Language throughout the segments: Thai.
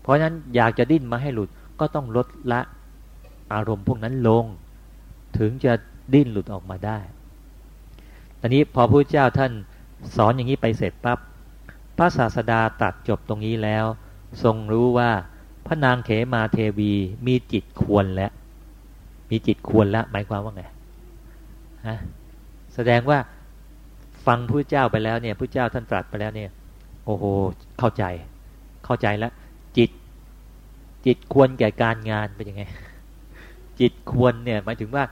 เพราะฉะนั้นอยากจะดิ้นมาให้หลุดก็ต้องลดละอารมณ์พวกนั้นลง ถึงจะดิ้นหลุดออกมาได้ตอนนี้พอพระเจ้าท่านสอนอย่างนี้ไปเสร็จปับ๊บพระศาสดาตัดจบตรงนี้แล้ว ทรงรู้ว่าพระนางเขมาเทวีมีจิตควรแล้วมีจิตควรแล้วหมายความว่าไงฮะแสดงว่าฟังพระเจ้าไปแล้วเนี่ยพระเจ้าท่านตรัสไปแล้วเนี่ย โอ้โหเข้าใจเข้าใจแล้ว จิตควรแก่การงานเป็นยังไง จิตควรเนี่ยหมายถึงว่า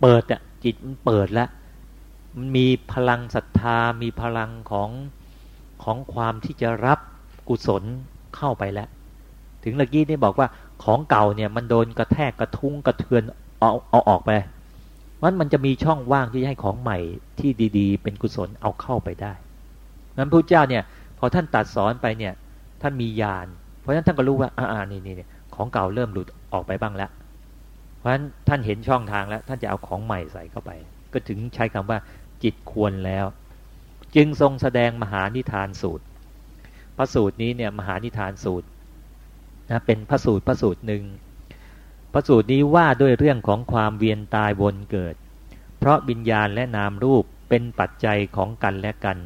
เปิดอะจิตมันเปิดแล้วมันมีพลังศรัทธา มีพลังของของความที่จะรับกุศลเข้าไปแล้ว ถึงเมื่อกี้นี่บอกว่าของเก่าเนี่ยมันโดนกระแทกกระทุ้งกระเทือนเอาเอาออกไปมันมันจะมีช่องว่างที่ให้ของใหม่ที่ดี ๆ เป็นกุศลเอาเข้าไปได้นั้นพระเจ้าเนี่ยพอท่านตัดสอนไปเนี่ยท่านมีญาณ เพราะฉะนั้นท่านก็รู้ว่าอ่านี่นี่ของเก่าเริ่มหลุดออกไปบ้างแล้ว เพราะฉะนั้นท่านเห็นช่องทางแล้ว ท่านจะเอาของใหม่ใส่เข้าไป ก็ถึงใช้คำว่าจิตควรแล้ว จึงทรงแสดงมหานิทานสูตร พระสูตรนี้เนี่ยมหานิทานสูตรนะเป็นพระสูตรพระสูตรหนึ่งพระสูตรนี้ว่าด้วยเรื่องของความเวียนตายวนเกิด เพราะวิญญาณและนามรูปเป็นปัจจัยของกันและกัน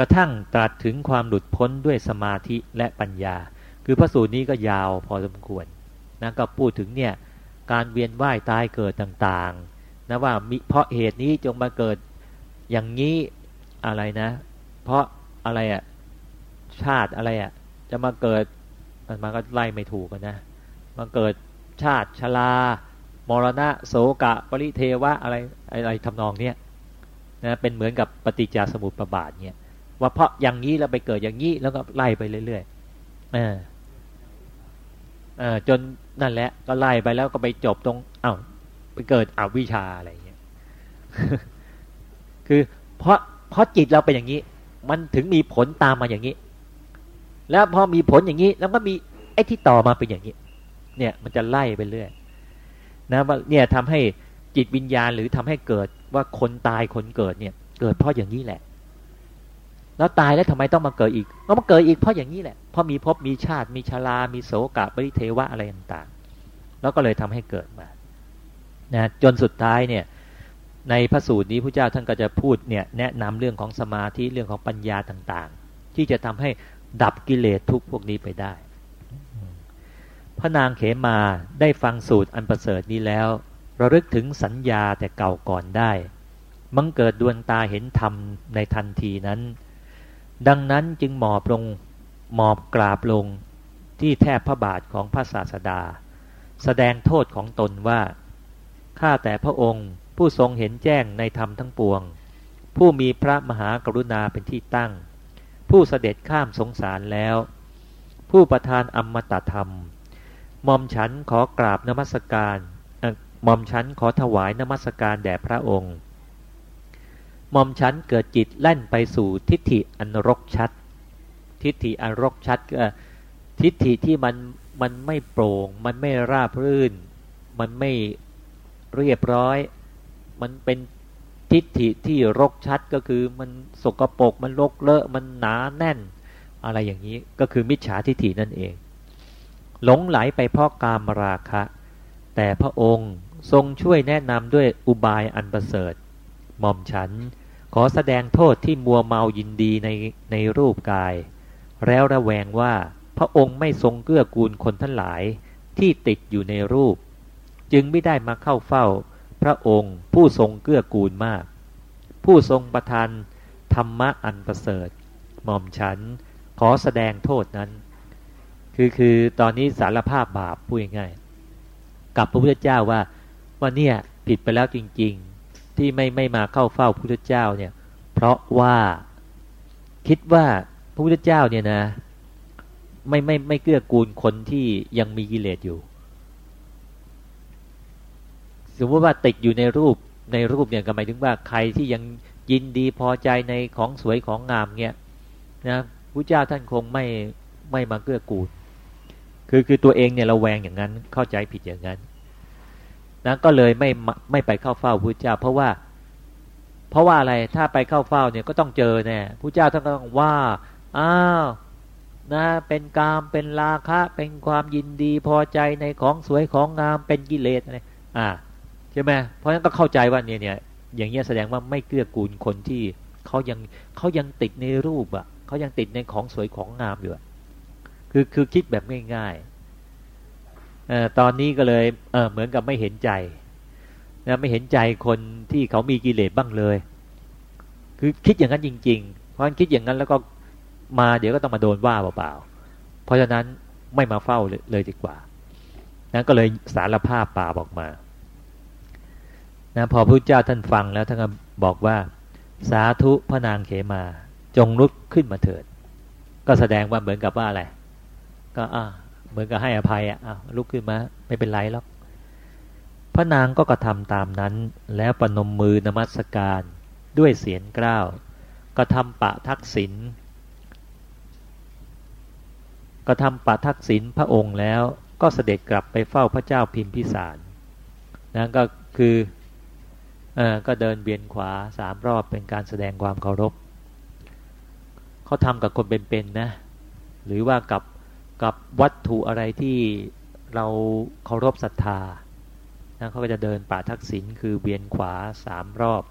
กระทั่งตรัสถึงความหลุดพ้นด้วยสมาธิและปัญญา คือพระสูตรนี้ก็ยาวพอสมควรนะก็พูดถึงเนี่ยการเวียนว่ายตายเกิดต่างๆนะว่ามิเพราะเหตุนี้จงมาเกิดอย่างนี้อะไรนะ เพราะอะไรอะชาติอะไรอะจะมาเกิดมันก็ไล่ไม่ถูกนะมาเกิดชาติชลามรณะโสกะ ปริเทวะอะไรอะไรทำนองเนี้ยนะเป็นเหมือนกับปฏิจจสมุปบาทเนี่ย ว่าเพราะอย่างนี้แล้วไปเกิดอย่างนี้แล้วก็ไล่ไปเรื่อยๆเออเออจนนั่นแหละ ก็ไล่ไปแล้วก็ไปจบตรงเอา้าไปเกิดอวิชชาอะไรเงี้ยคือเพราะเพราะจิตเราเป็นอย่างนี้ มันถึงมีผลตามมาอย่างนี้ แล้วพอมีผลอย่างนี้ แล้วก็มีไอ้ที่ต่อมาเป็นอย่างนี้ เนี่ยมันจะไล่ไปเรื่อยนะว่าเนี่ยทำให้จิตวิญญาณหรือทำให้เกิดว่าคนตายคนเกิดเนี่ย เกิดเพราะอย่างนี้แหละ แล้วตายแล้วทำไมต้องมาเกิดอีกก็มาเกิดอีกเพราะอย่างนี้แหละเพราะมีภพมีชาติ มีชรา มีโสกะบริเทวะอะไรต่างๆ แล้วก็เลยทำให้เกิดมานะจนสุดท้ายเนี่ยในพระสูตรนี้พระเจ้าท่านก็จะพูดเนี่ยแนะนำเรื่องของสมาธิเรื่องของปัญญาต่างๆ ที่จะทำให้ดับกิเลสทุกพวกนี้ไปได้ พระนางเขมาได้ฟังสูตรอันประเสริฐนี้แล้ว ระลึกถึงสัญญาแต่เก่าก่อนได้ มังเกิดดวงตาเห็นธรรมในทันทีนั้น ดังนั้นจึงหมอบลงหมอบกราบลงที่แทบพระบาทของพระศาสดา แสดงโทษของตนว่า ข้าแต่พระองค์ผู้ทรงเห็นแจ้งในธรรมทั้งปวง ผู้มีพระมหากรุณาเป็นที่ตั้ง ผู้เสด็จข้ามสงสารแล้ว ผู้ประทานอมตะธรรมมอมฉันขอกราบนมัสการมอมฉันขอถวายนมัสการแด่พระองค์ ม่อมฉันเกิดจิตแล่นไปสู่ทิฏฐิอันรกชัด ทิฏฐิอันรกชัดก็ทิฏฐิที่มันมันไม่โปร่ง มันไม่ราบรื่น มันไม่เรียบร้อย มันเป็นทิฏฐิที่รกชัดก็คือมันสกรปรกมันรกเลอะมันหนาแน่น อะไรอย่างนี้ก็คือมิจฉาทิฏฐินั่นเอง หลงไหลไปเพราะกามราคะ แต่พระองค์ทรงช่วยแนะนำด้วยอุบายอันประเสริฐหม่อมฉัน ขอแสดงโทษที่มัวเมายินดีในในรูปกาย แล้วระแวงว่าพระองค์ไม่ทรงเกื้อกูลคนทั้งหลายที่ติดอยู่ในรูป จึงไม่ได้มาเข้าเฝ้า พระองค์ผู้ทรงเกื้อกูลมาก ผู้ทรงประทานธรรมะอันประเสริฐ หม่อมฉันขอแสดงโทษนั้น คือคือตอนนี้สารภาพบาปพูดง่ายกับพระพุทธเจ้าว่าว่าเนี่ยผิดไปแล้วจริง ๆ ที่ไม่ไม่มาเข้าเฝ้าพระพุทธเจ้าเนี่ย เพราะว่าคิดว่าพระพุทธเจ้าเนี่ยนะ ไม่ไม่ไม่เกื้อกูลคนที่ยังมีกิเลสอยู่ สมมติว่าติดอยู่ในรูปในรูปเนี่ยก็หมายถึงว่าใครที่ยังยินดีพอใจในของสวยของงามเนี่ยนะพระเจ้าท่านคงไม่ไม่มาเกื้อกูล คือคือตัวเองเนี่ยเราแวงอย่างนั้นเข้าใจผิดอย่างนั้น นะก็เลยไม่ไม่ไปเข้าเฝ้าพระเจ้า เพราะว่า เพราะว่าอะไรถ้าไปเข้าเฝ้าเนี่ยก็ต้องเจอแน่พระเจ้าท่านก็ต้องว่าอ้าวนะเป็นกามเป็นราคะ เป็นความยินดีพอใจในของสวยของงามเป็นกิเลสอะไรอ่าใช่ไหมเพราะฉะนั้นก็เข้าใจว่าเนี่ยเนี่ยอย่างเงี้ยแสดงว่าไม่เกื้อกูลคนที่เขายังเขายังติดในรูปอะเขายังติดในของสวยของงามอยู่คือคือคิดแบบง่ายๆ ตอนนี้ก็เลยเเหมือนกับไม่เห็นใจนะไม่เห็นใจคนที่เขามีกิเลสบ้างเลย คือคิดอย่างนั้นจริง ๆ เพราะนั้นคิดอย่างนั้นแล้วก็มาเดี๋ยวก็ต้องมาโดนว่าเปล่าๆ เพราะฉะนั้นไม่มาเฝ้าเลยดีกว่านั้นก็เลยสารภาพป่าบอกมานะพอพระเจ้าท่านฟังแล้วท่านก็บอกว่า สาธุพระนางเขมา จงลุกขึ้นมาเถิด ก็แสดงว่าเหมือนกับว่าอะไร ก็อ่า เหมือนกับให้อภัยอะลุกขึ้นมา ไม่เป็นไรหรอกพระนางก็กระทำตามนั้น แล้วปนมมือนมัสการด้วยเสียงกล้าวก็ทำปะทักษิณก็ทำปะทักษิณพระองค์แล้วก็เสด็จกลับไปเฝ้าพระเจ้าพิมพิสารนั่นก็คือเออก็เดินเบียนขวาสามรอบเป็นการแสดงความเคารพเขาทำกับคนเป็นๆนะหรือว่ากับ กับวัตถุอะไรที่เราเคารพศรัทธานะเขาก็จะเดินป่าทักษิณคือเวียนขวาสามรอบ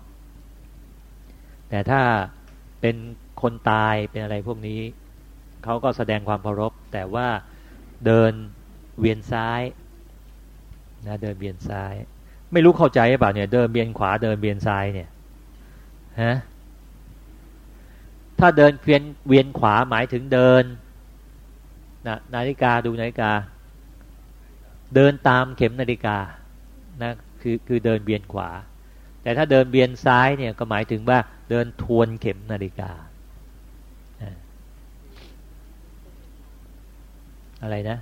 แต่ถ้าเป็นคนตายเป็นอะไรพวกนี้ เขาก็แสดงความเคารพ แต่ว่าเดินเวียนซ้ายนะเดินเวียนซ้าย ไม่รู้เข้าใจหรือเปล่าเนี่ย เดินเบียนขวาเดินเบียนซ้ายเนี่ยฮะถ้าเดินเวียนเวียนขวาหมายถึงเดิน นะนาฬิกาดูนาฬิกา เดินตามเข็มนาฬิกานะคือคือเดินเบียนขวา แต่ถ้าเดินเบียนซ้ายเนี่ยก็หมายถึงว่าเดินทวนเข็มนาฬิกา อะไรนะ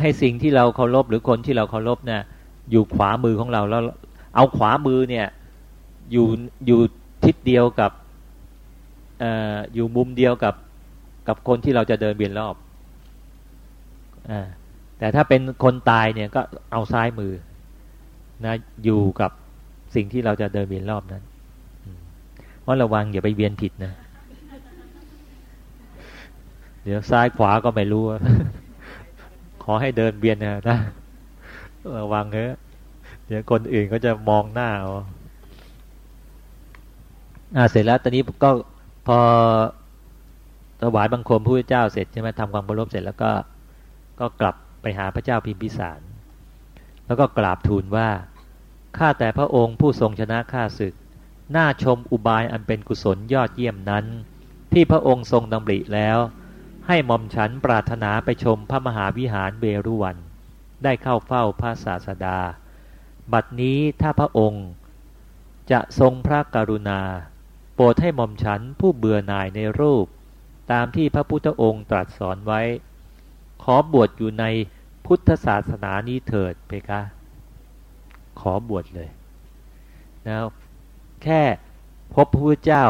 ให้สิ่งที่เราเคารพหรือคนที่เราเคารพเนี่ยอยู่ขวามือของเราแล้วเอาขวามือเนี่ยอยู่อยู่ทิศเดียวกับออยู่มุมเดียวกับ กับคนที่เราจะเดินเบียนรอบอแต่ถ้าเป็นคนตายเนี่ยก็เอาซ้ายมือนะอยู่กับสิ่งที่เราจะเดินเบียนรอบนั้นเพราะระวังอย่าไปเวียนผิดนะ เดี๋ยวซ้ายขวาก็ไม่รู้ ขอให้เดินเบียนนะนะระวังเถอะเดี๋ยวคนอื่นก็จะมองหน้าเอาอ่าเสร็จแล้วตอนนี้ก็พอ ถวายบังคมพระเจ้าเสร็จใช่ไหมทำความเคารพเสร็จแล้วก็ก็กลับไปหาพระเจ้าพิมพิสาร แล้วก็กราบทูลว่าข้าแต่พระองค์ผู้ทรงชนะข้าศึก น่าชมอุบายอันเป็นกุศลยอดเยี่ยมนั้น ที่พระองค์ทรงดำริแล้ว ให้หม่อมฉันปรารถนาไปชมพระมหาวิหารเบรุวัน ได้เข้าเฝ้าพระศาสดา บัดนี้ถ้าพระองค์ จะทรงพระกรุณา โปรดให้หม่อมฉันผู้เบื่อหน่ายในรูป ตามที่พระพุทธองค์ตรัสสอนไว้ ขอบวชอยู่ในพุทธศาสนานี้เถิดเพคะ ขอบวชเลยนะแค่พบพระพุทธเจ้า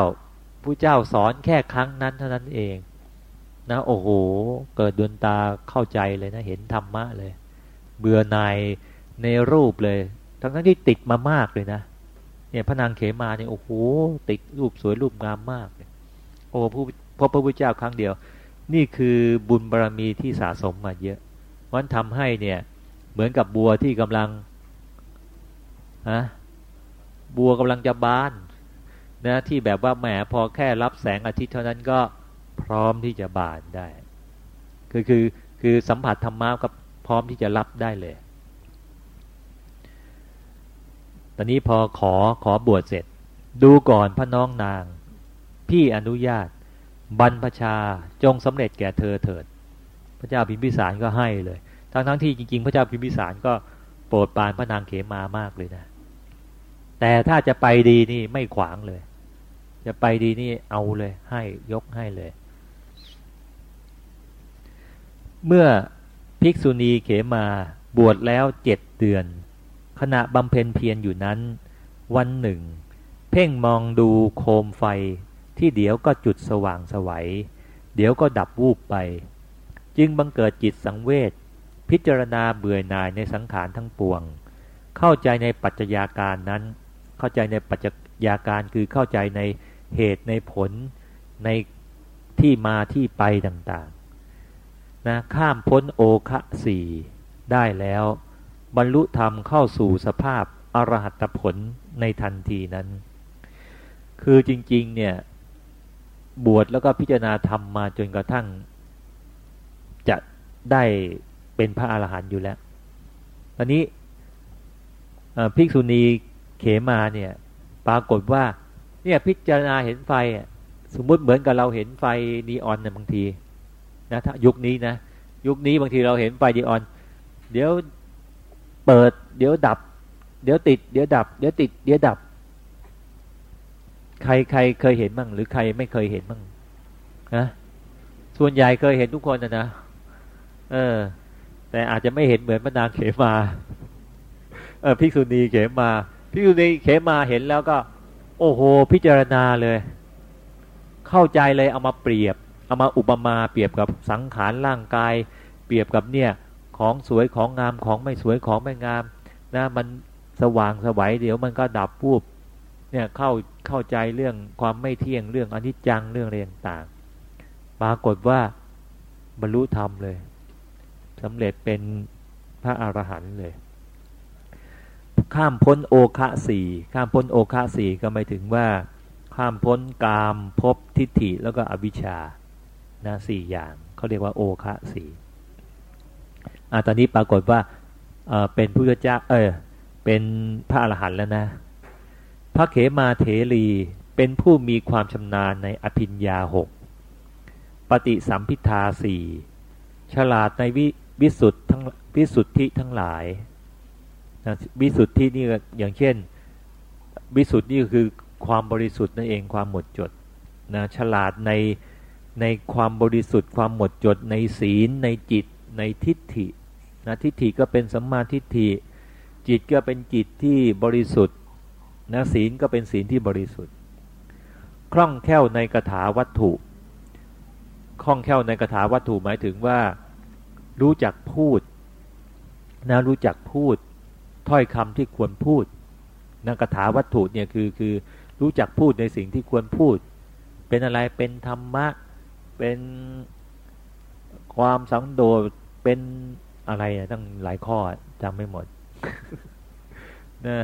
พระเจ้าสอนแค่ครั้งนั้นเท่านั้นเองนะโอ้โห เกิดดวงตาเข้าใจเลยนะ เห็นธรรมะเลย เบื่อหน่ายในรูปเลย ทั้งทั้งที่ติดมามากเลยนะ เนี่ยพระนางเขมาเนี่ยโอ้โหติดรูปสวยรูปงามมากเลยโอ้ผู้ พบพระพุทธเจ้าครั้งเดียว นี่คือบุญบารรมีที่สะสมมาเยอะมันทำให้เนี่ยเหมือนกับบัวที่กำลังฮะบัวกำลังจะบานนะที่แบบว่าแหมพอแค่รับแสงอาทิตย์เท่านั้นก็พร้อมที่จะบานได้ คือคือคือสัมผัสธรรมะก็พร้อมที่จะรับได้เลย ตอนนี้พอขอขอบวชเสร็จ ดูก่อนพระน้องนาง พี่อนุญาต บรรพชาจงสำเร็จแก่เธอเถิด พระเจ้าพิมพิสารก็ให้เลย ทั้งทั้งที่จริง ๆ พระเจ้าพิมพิสารก็โปรดปานพระนางเขมามากเลยนะ แต่ถ้าจะไปดีนี่ไม่ขวางเลย จะไปดีนี่เอาเลยให้ยกให้เลย เมื่อภิกษุณีเขมาบวชแล้วเจ็ดเดือน ขณะบำเพ็ญเพียรอยู่นั้น วันหนึ่ง เพ่งมองดูโคมไฟ ที่เดี๋ยวก็จุดสว่างสวัย เดี๋ยวก็ดับวูบไป จึงบังเกิดจิตสังเวชพิจารณาเบื่อหน่ายในสังขารทั้งปวง เข้าใจในปัจจัยาการนั้น เข้าใจในปัจจัยาการคือเข้าใจในเหตุในผลในทที่มาที่ไปต่างๆนะข้ามพ้นโอคะสี่ได้แล้ว บรรลุธรรมเข้าสู่สภาพอรหัตผลในทันทีนั้น คือจริงๆเนี่ย บวชแล้วก็พิจารณาธรรมมาจนกระทั่ง จะได้เป็นพระอาหารหันต์อยู่แล้วตอนนี้ภิกษุณีเขมาเนี่ย ปรากฏว่า เนี่ยพิจารณาเห็นไฟสมมุติเหมือนกับเราเห็นไฟนีออนนะบางทีนะถ้ายุคนี้นะยุคนี้บางทีเราเห็นไฟนีออน เดี๋ยวเปิด เดี๋ยวดับ เดี๋ยวติด เดี๋ยวดับ เดี๋ยวติด เดี๋ยวดับ ใครใครเคยเห็นบ้างหรือใครไม่เคยเห็นบ้างนะส่วนใหญ่เคยเห็นทุกคนนะนะเออ แต่อาจจะไม่เห็นเหมือนพระนางเขมา เออภิกษุณีเขมาภิกษุณีเขมาเห็นแล้วก็ โอ้โห พิจารณาเลย เข้าใจเลยเอามาเปรียบ เอามาอุปมาเปรียบกับสังขารร่างกาย เปรียบกับเนี่ย ของสวยของงามของไม่สวยของไม่งามนะมันสว่างสวัยเดี๋ยวมันก็ดับปูบ เนี่ยเข้าเข้าใจเรื่องความไม่เที่ยงเรื่องอนิจจังเรื่องอะไรต่างปรากฏว่าบรรลุธรรมเลยสำเร็จเป็นพระอรหันต์เลย ข้ามพ้นโอคะสี่ข้ามพ้นโอคะสี่ก็หมายถึงว่า ข้ามพ้นกามภพทิฏฐิแล้วก็อวิชชานะสี่อย่างเขาเรียกว่าโอคะสี่อ่าตอนนี้ปรากฏว่าเออเป็นผู้เจ้าเออเป็นพระอรหันต์แล้วนะ พระเขมาเถรีเป็นผู้มีความชำนาญในอภิญญาหกปฏิสัมพิทาสี่ฉลาดในวิวิสุทธ์ทั้งวิสุทธิทั้งหลายนะวิสุทธินี่อย่างเช่น วิสุทธินี่คือความบริสุทธิ์นั่นเองความหมดจดนะฉลาดในในความบริสุทธิ์ความหมดจดในศีล ในจิตในทิฏฐินะทิฏฐิก็เป็นสัมมาทิฏฐิจิตก็เป็นจิตที่บริสุทธิ์ นะศีลก็เป็นศีลที่บริสุทธิ์ คล่องแคล่วในกถาวัตถุ คล่องแคล่วในกถาวัตถุหมายถึงว่า รู้จักพูดนะรู้จักพูด ถ้อยคำที่ควรพูดนะกถาวัตถุเนี่ยคือคือรู้จักพูดในสิ่งที่ควรพูด เป็นอะไรเป็นธรรมะ เป็นความสังโดษเป็นอะไรตั้งหลายข้อจำไม่หมดนะ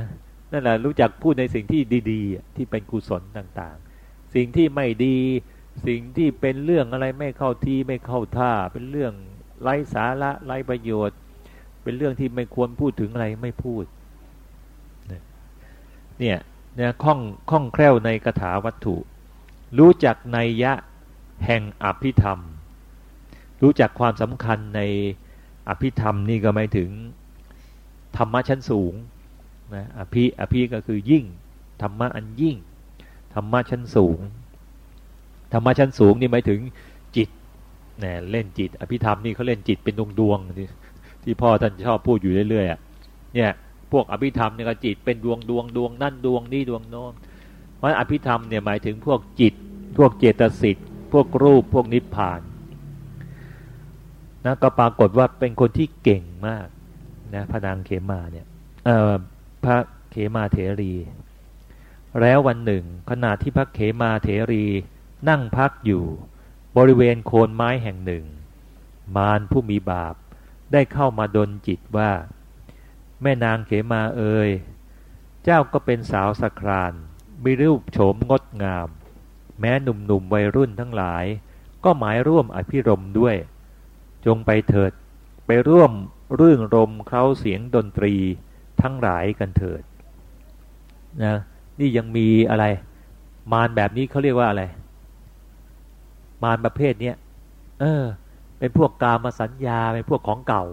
นั่นแหละรู้จักพูดในสิ่งที่ดีๆ ที่เป็นกุศลต่างๆ สิ่งที่ไม่ดี สิ่งที่เป็นเรื่องอะไรไม่เข้าที่ไม่เข้าท่า เป็นเรื่องไร้สาระไร้ประโยชน์ เป็นเรื่องที่ไม่ควรพูดถึงอะไรไม่พูด เนี่ยเนี่ยคล่องคล่องแคล่วในคาถาวัตถุ รู้จักในยะแห่งอภิธรรม รู้จักความสำคัญในอภิธรรมนี่ก็หมายถึงธรรมะชั้นสูง นะอภิอภิก็คือยิ่งธรรมะอันยิ่งธรรมะชั้นสูงธรรมะชั้นสูงนี่หมายถึงเนี่ยเล่นจิต อภิธรรมนี่เขาเล่นจิตเป็นดวงดวงที่ที่พ่อท่านชอบพูดอยู่เรื่อยๆเนี่ยพวกอภิธรรมเนี่ยก็จิตเป็นดวงดวงดวงนั่นดวงนี่ดวงโน้นเพราะอภิธรรมเนี่ยหมายถึงพวกจิต พวกเจตสิกพวกรูปพวกนิพพานนะก็ปรากฏว่าเป็นคนที่เก่งมากนะพนางเขมาเนี่ยเออ พระเขมาเถรี แล้ววันหนึ่ง ขณะที่พระเขมาเถรีนั่งพักอยู่ บริเวณโคนไม้แห่งหนึ่ง มารผู้มีบาปได้เข้ามาดนจิตว่า แม่นางเขมาเอ่ยเจ้าก็เป็นสาวสครานมีรูปโฉมงดงาม แม้หนุ่มๆวัยรุ่นทั้งหลาย ก็หมายร่วมอภิรมด้วย จงไปเถิด ไปร่วมรื่นรมเคล้าเสียงดนตรี ทั้งหลายกันเถิดนะนี่ยังมีอะไร มารแบบนี้เขาเรียกว่าอะไร มารประเภทเนี้ยเออ เป็นพวกกามาสัญญาเป็นพวกของเก่า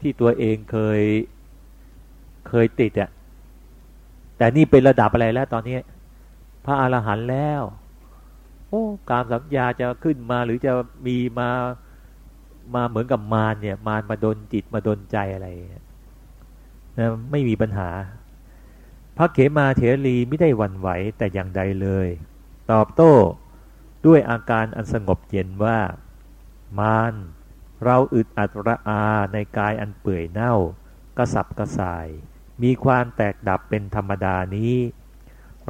ที่ตัวเองเคยเคยติดอะ่ะแต่นี่เป็นระดับอะไรแล้วตอนนี้ พระอรหันต์แล้ว โอ้การสัญญาจะขึ้นมาหรือจะมีมามาเหมือนกับมารเนี่ย มารมาดนจิตมาดนใจอะไร นะไม่มีปัญหา พระเขมาเถรีไม่ได้หวั่นไหวแต่อย่างใดเลย ตอบโต้ด้วยอาการอันสงบเย็นว่า มานเราอึดอัดระอาในกายอันเปื่อยเน่า กระสับกระส่าย มีความแตกดับเป็นธรรมดานี้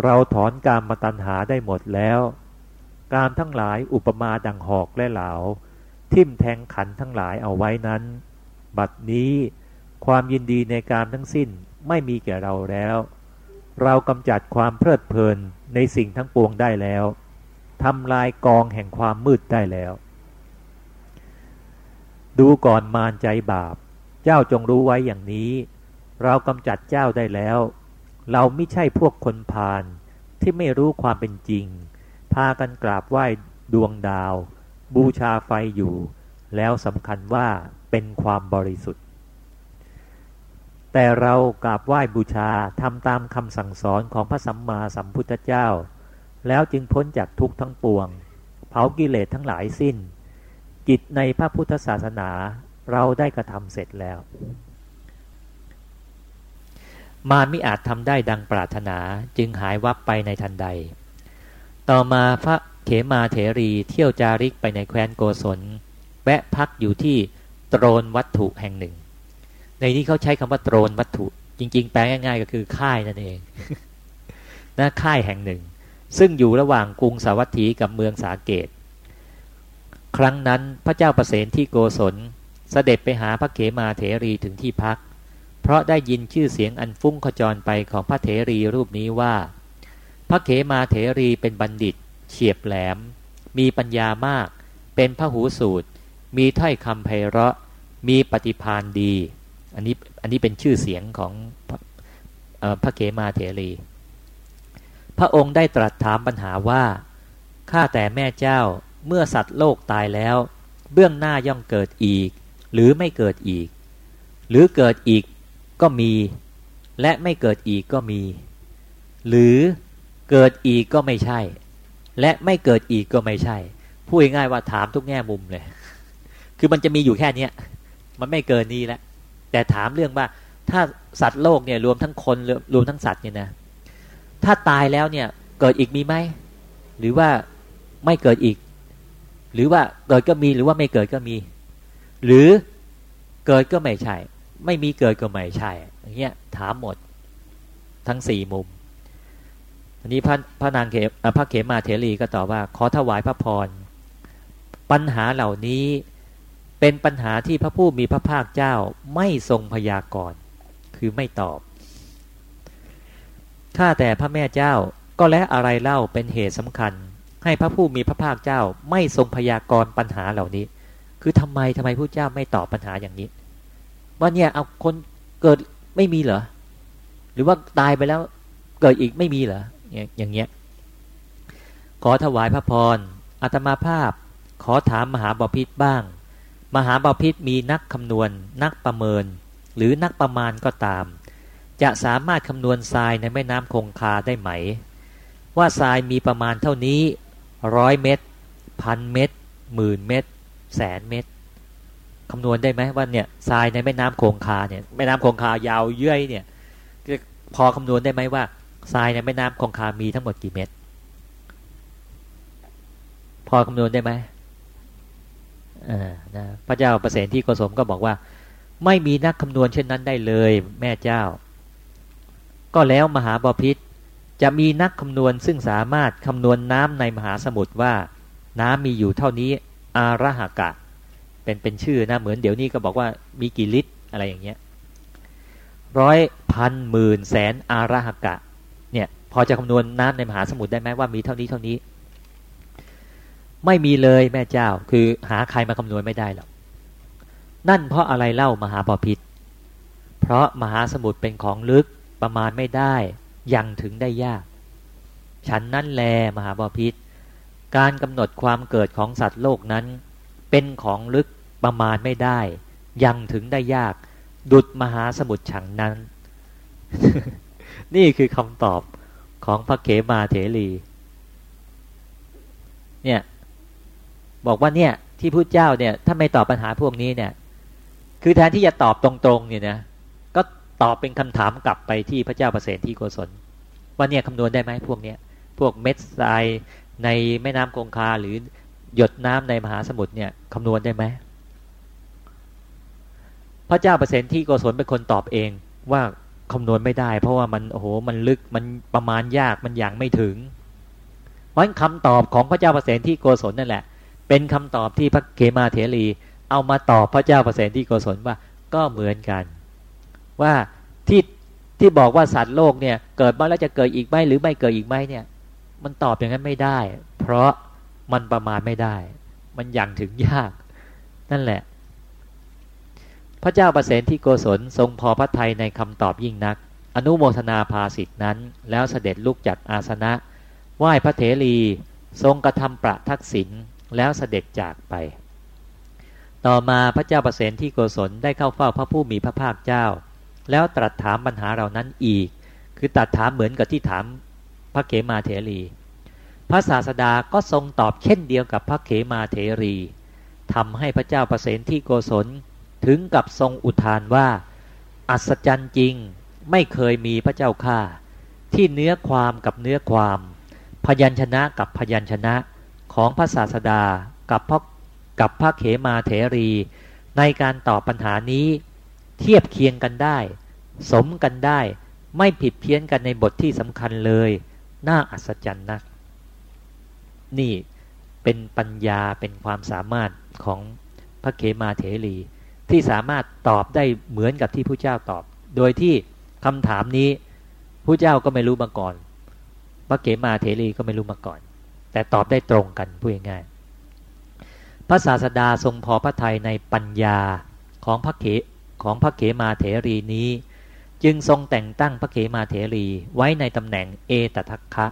เราถอนการมาตัญหาได้หมดแล้วกามทั้งหลายอุปมาดังหอกและเหลา ทิ่มแทงขันทั้งหลายเอาไว้นั้น บัดนี้ ความยินดีในการทั้งสิ้นไม่มีแก่เราแล้ว เรากำจัดความเพลิดเพลินในสิ่งทั้งปวงได้แล้วทำลายกองแห่งความมืดได้แล้ว ดูก่อนมารใจบาป เจ้าจงรู้ไว้อย่างนี้ เรากำจัดเจ้าได้แล้ว เราไม่ใช่พวกคนพาลที่ไม่รู้ความเป็นจริง พากันกราบไหว้ดวงดาว บูชาไฟอยู่ แล้วสำคัญว่าเป็นความบริสุทธิ์ แต่เรากราบไหว้บูชาทำตามคำสั่งสอนของพระสัมมาสัมพุทธเจ้า แล้วจึงพ้นจากทุกข์ทั้งปวง เผากิเลสทั้งหลายสิ้นกิจในพระพุทธศาสนาเราได้กระทำเสร็จแล้ว มาไม่อาจทำได้ดังปรารถนาจึงหายวับไปในทันใด ต่อมาพระเขมาเถรีเที่ยวจาริกไปในแคว้นโกศล แวะพักอยู่ที่โตรนวัตถุแห่งหนึ่ง ในนี้เขาใช้คำว่าตรนวัตถุ จริง ๆ แปลง่าย ๆ ก็คือค่ายนั่นเองนะค่ายแห่งหนึ่ง ซึ่งอยู่ระหว่างกรุงสาวัตถีกับเมืองสาเกต ครั้งนั้นพระเจ้าประเสนที่โกศลเสด็จไปหาพระเขมาเถรีถึงที่พัก เพราะได้ยินชื่อเสียงอันฟุ้งขจรไปของพระเถรีรูปนี้ว่า พระเขมาเถรีเป็นบัณฑิต เฉียบแหลม มีปัญญามาก เป็นพระหูสูตร มีถ้อยคำไพเราะ มีปฏิพานดี อันนี้อันนี้เป็นชื่อเสียงของพระเขมาเถรี พระองค์ได้ตรัสถามปัญหาว่า ข้าแต่แม่เจ้าเมื่อสัตว์โลกตายแล้ว เบื้องหน้าย่อมเกิดอีก หรือไม่เกิดอีก หรือเกิดอีกก็มี และไม่เกิดอีกก็มี หรือเกิดอีกก็ไม่ใช่ และไม่เกิดอีกก็ไม่ใช่ พูดง่ายว่าถามทุกแง่มุมเลย คือมันจะมีอยู่แค่เนี้ยมันไม่เกินนี้แล้ว แต่ถามเรื่องว่า ถ้าสัตว์โลกเนี่ยรวมทั้งคนรวมทั้งสัตว์เนี่ยนะ ถ้าตายแล้วเนี่ยเกิดอีกมีไหมหรือว่าไม่เกิดอีก หรือว่าเกิดก็มีหรือว่าไม่เกิดก็มี หรือเกิดก็ไม่ใช่ ไม่มีเกิดก็ไม่ใช่อย่างเงี้ยถามหมดทั้งสี่มุมอันนี้พระพระนางเขพระเขมาเถรีก็ตอบว่า ขอถวายพระพร ปัญหาเหล่านี้ เป็นปัญหาที่พระผู้มีพระภาคเจ้าไม่ทรงพยากรณ์คือไม่ตอบ ข้าแต่พระแม่เจ้าก็และอะไรเล่าเป็นเหตุสำคัญ ให้พระผู้มีพระภาคเจ้าไม่ทรงพยากรณ์ปัญหาเหล่านี้ คือทำไมทำไมพระเจ้าไม่ตอบปัญหาอย่างนี้ ว่าเนี่ยเอาคนเกิดไม่มีเหรอ หรือว่าตายไปแล้วเกิดอีกไม่มีเหรออย่างเงี้ย ขอถวายพระพรอาตมาภาพ ขอถามมหาบาพิษบ้าง มหาบาพิษมีนักคำนวณ นักประเมิน หรือนักประมาณก็ตาม จะสามารถคำนวณทรายในแม่น้ำคงคาได้ไหม ว่าทรายมีประมาณเท่านี้ร้อยเมตรพันเมตรหมื่นเมตร แสนเมตรคำนวณได้ไหมว่าเนี่ยทรายในแม่น้ำคงคาเนี่ยแม่น้ำคงคายาวเยื่อยเนี่ยพอคำนวณได้ไหมว่าทรายในแม่น้ำคงคามีทั้งหมดกี่เมตรพอคำนวณได้ไหม นะพระเจ้าประเสนที่โกสมก็บอกว่า ไม่มีนักคำนวณเช่นนั้นได้เลย แม่เจ้า ก็แล้วมหาบาพิษจะมีนักคำนวณซึ่งสามารถคำนวณน้ำในมหาสมุทรว่า น้ำมีอยู่เท่านี้อาระหกะ เป็นเป็นชื่อนะเหมือนเดี๋ยวนี้ก็บอกว่ามีกี่ลิตรอะไรอย่างเงี้ยร้อยพันหมื่นแสนอาระหกะเนี่ยพอจะคำนวณน้ำในมหาสมุทรได้ไหมว่ามีเท่านี้เท่านี้ ไม่มีเลยแม่เจ้า คือหาใครมาคำนวณไม่ได้หรอกนั่นเพราะอะไรเล่ามหาปพิษเพราะมหาสมุทรเป็นของลึกประมาณไม่ได้ ยังถึงได้ยาก ฉันนั่นแลมหาบาพิษการกำหนดความเกิดของสัตว์โลกนั้น เป็นของลึกประมาณไม่ได้ ยังถึงได้ยาก ดุดมหาสมุทรฉังนั้น นี่คือคำตอบของพระเขมาเถรีเนี่ย บอกว่าเนี่ยที่พุทธเจ้าเนี่ยถ้าไม่ตอบปัญหาพวกนี้เนี่ย คือแทนที่จะตอบตรงๆเนี่ยนะก็ตอบเป็นคำถามกลับไปที่พระเจ้าประเสริฐที่โกศลว่าเนี่ยคำนวณได้ไหมพวกเนี้ยพวกเม็ดทรายในแม่น้ำคงคาหรือหยดน้ำในมหาสมุทรเนี่ยคำนวณได้ไหมพระเจ้าประเสริฐที่โกศลเป็นคนตอบเองว่าคำนวณไม่ได้ เพราะว่ามันโอ้โหมันลึกมันประมาณยากมันอย่างไม่ถึง เพราะคำตอบของพระเจ้าประเสนที่โกศลนั่นแหละ เป็นคำตอบที่พระเขมาเถรี เอามาตอบพระเจ้าประเสนที่โกศลว่าก็เหมือนกัน ว่าที่ที่บอกว่าสัตว์โลกเนี่ยเกิดมาแล้วจะเกิดอีกไหมหรือไม่เกิดอีกไหมเนี่ย มันตอบอย่างนั้นไม่ได้ เพราะมันประมาณไม่ได้ มันยังถึงยาก นั่นแหละ พระเจ้าประเสนที่โกศลทรงพอพระทัยในคำตอบยิ่งนัก อนุโมทนาภาสิทธินั้น แล้วเสด็จลุกจากอาสนะไหว้พระเถรี ทรงกระทำประทักษิณ แล้วเสด็จจากไป ต่อมาพระเจ้าประเสนที่โกศลได้เข้าเฝ้าพระผู้มีพระภาคเจ้า แล้วตรัสถามปัญหาเหล่านั้นอีก คือตรัสถามเหมือนกับที่ถามพระเขมาเถรี พระศาสดาก็ทรงตอบเช่นเดียวกับพระเขมาเถรีทำให้พระเจ้าประเสนที่โกศลถึงกับทรงอุทานว่า อัศจรรย์จริงไม่เคยมีพระเจ้าข้าที่เนื้อความกับเนื้อความ พยัญชนะกับพยัญชนะ ของพระศาสดากับพระกับพระเขมาเถรี ในการตอบปัญหานี้ เทียบเคียงกันได้ สมกันได้ ไม่ผิดเพี้ยนกันในบทที่สำคัญเลย น่าอัศจรรย์นัก นี่เป็นปัญญาเป็นความสามารถของพระเขมาเถรี ที่สามารถตอบได้เหมือนกับที่ผู้เจ้าตอบ โดยที่คำถามนี้ผู้เจ้าก็ไม่รู้มาก่อน พระเกมาเทรีก็ไม่รู้มาก่อน แต่ตอบได้ตรงกันพูดง่ายๆพระศาสดาทรงพอพระทัยในปัญญาของพระเขของพระเขมาเถรีนี้ จึงทรงแต่งตั้งพระเขมาเถรีไว้ในตำแหน่งเอตทัคคะ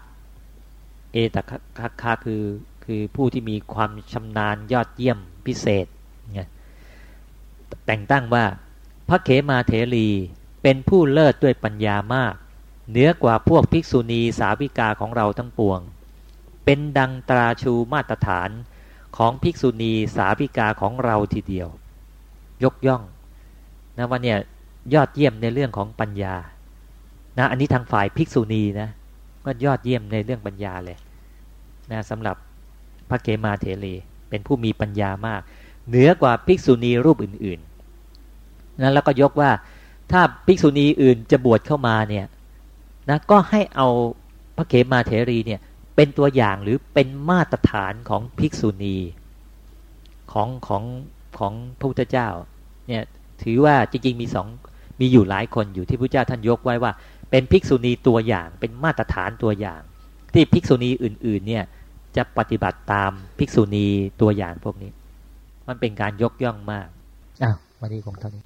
เอตทัคคะคือคือผู้ที่มีความชำนาญยอดเยี่ยมพิเศษแต่งตั้งว่าพระเขมาเถรีเป็นผู้เลิศด้วยปัญญามาก เหนือกว่าพวกภิกษุณีสาวิกาของเราทั้งปวง เป็นดังตราชูมาตรฐานของภิกษุณีสาวิกาของเราทีเดียว ยกย่องนะว่าเนี่ยยอดเยี่ยมในเรื่องของปัญญานะอันนี้ทางฝ่ายภิกษุณีนะก็ยอดเยี่ยมในเรื่องปัญญาเลยนะสำหรับพระเกมาเทเลเป็นผู้มีปัญญามาก เหนือกว่าภิกษุณีรูปอื่นๆนะแล้วก็ยกว่าถ้าภิกษุณีอื่นจะบวชเข้ามาเนี่ยนะก็ให้เอาพระเขมาเถรีเนี่ย เป็นตัวอย่างหรือเป็นมาตรฐานของภิกษุณีของของของพระพุทธเจ้าเนี่ยถือว่าจริงๆมีสองมีอยู่หลายคนอยู่ที่พระเจ้าท่านยกไว้ว่า เป็นภิกษุณีตัวอย่างเป็นมาตรฐานตัวอย่าง ที่ภิกษุณีอื่น ๆ เนี่ยจะปฏิบัติตามภิกษุณีตัวอย่างพวกนี้ มันเป็นการยกย่องมากอ้าววันนี้คงเท่านี้